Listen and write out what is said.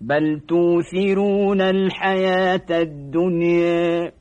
بل توثرون الحياة الدنيا.